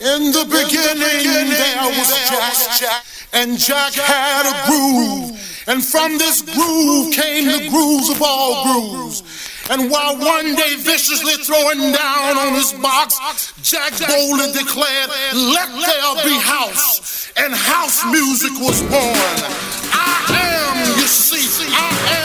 In the beginning, there was Jack, and Jack had a groove. And from this groove came the grooves of all grooves. And while one day viciously throwing down on his box, Jack boldly declared, Let there be house. And house music was born. I am, you see, I am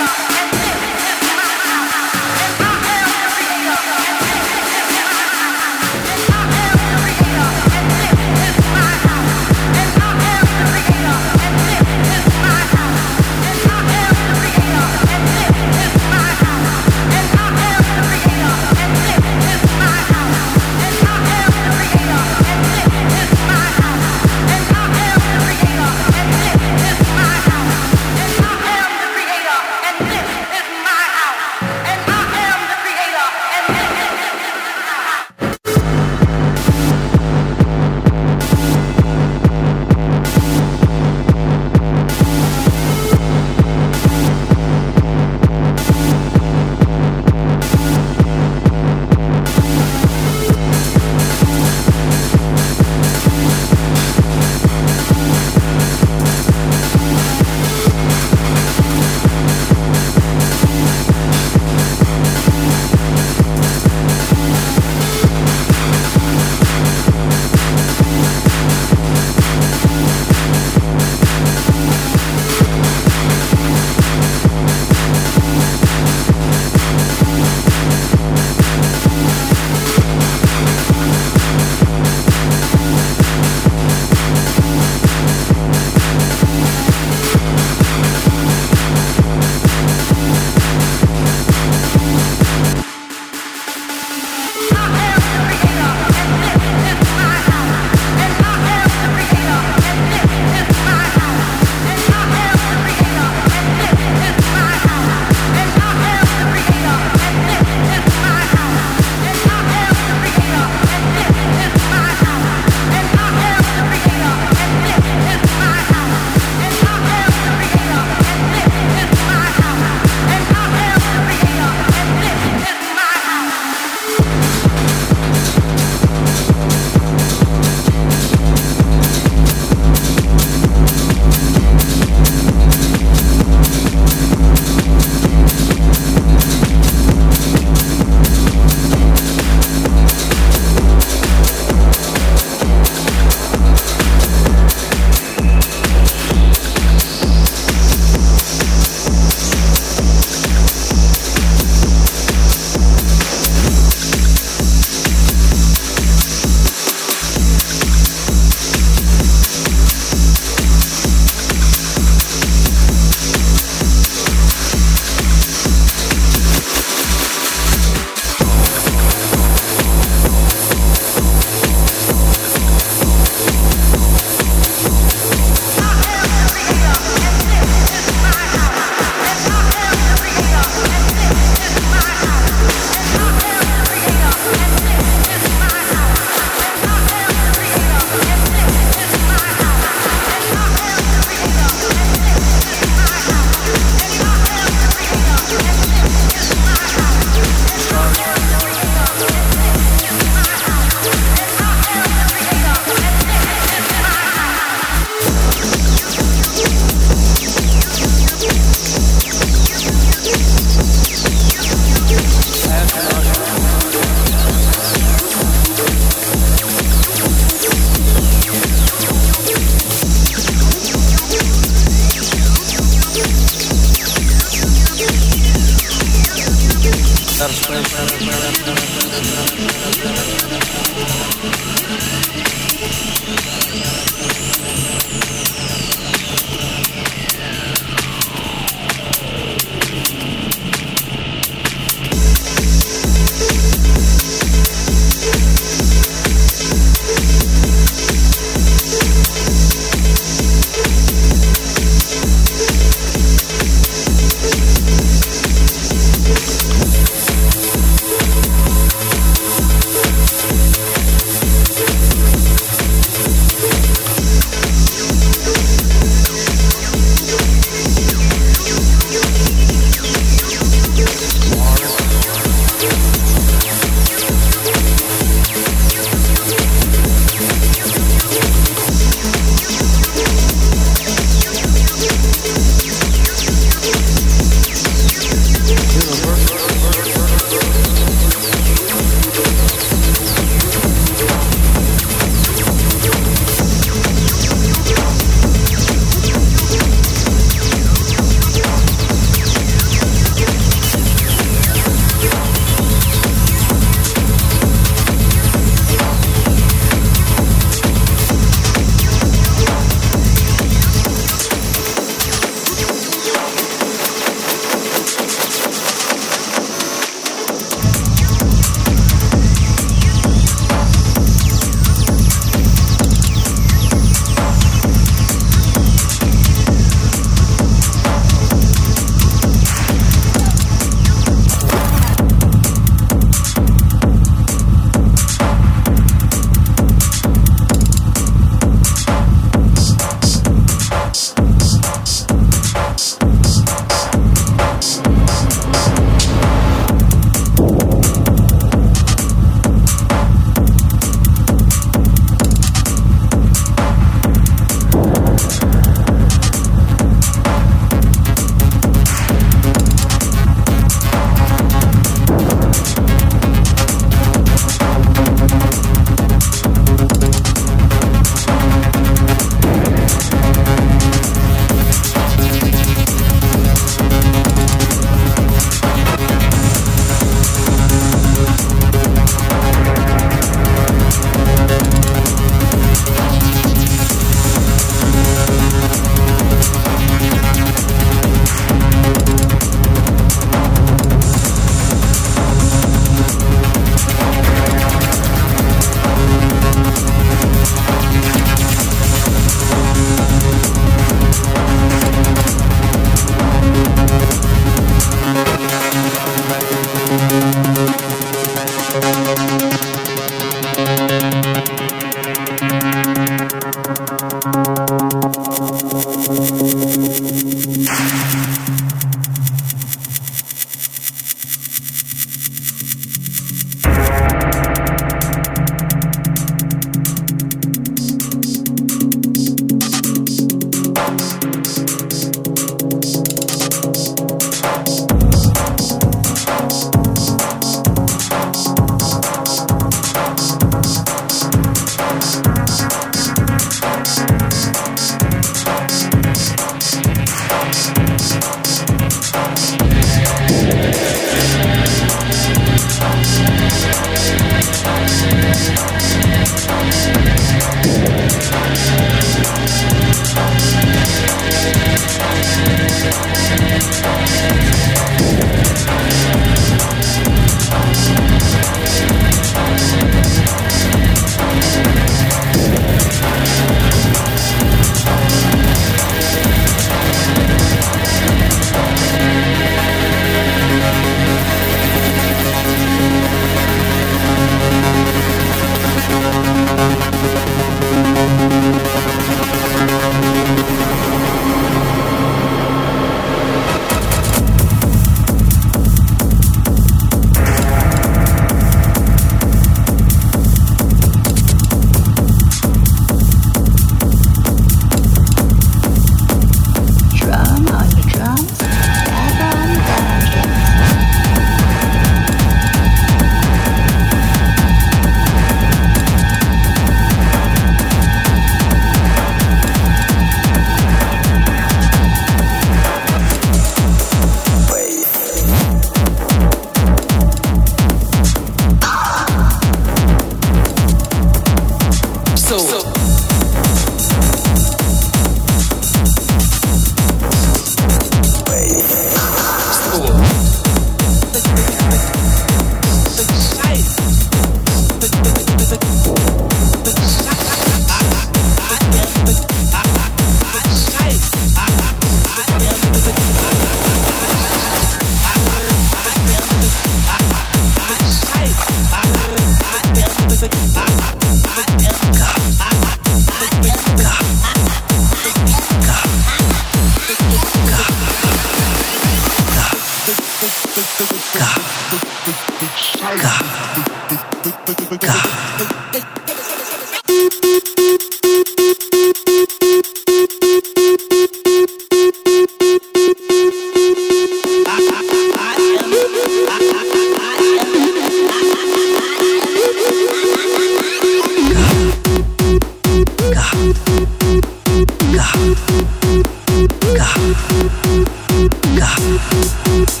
God.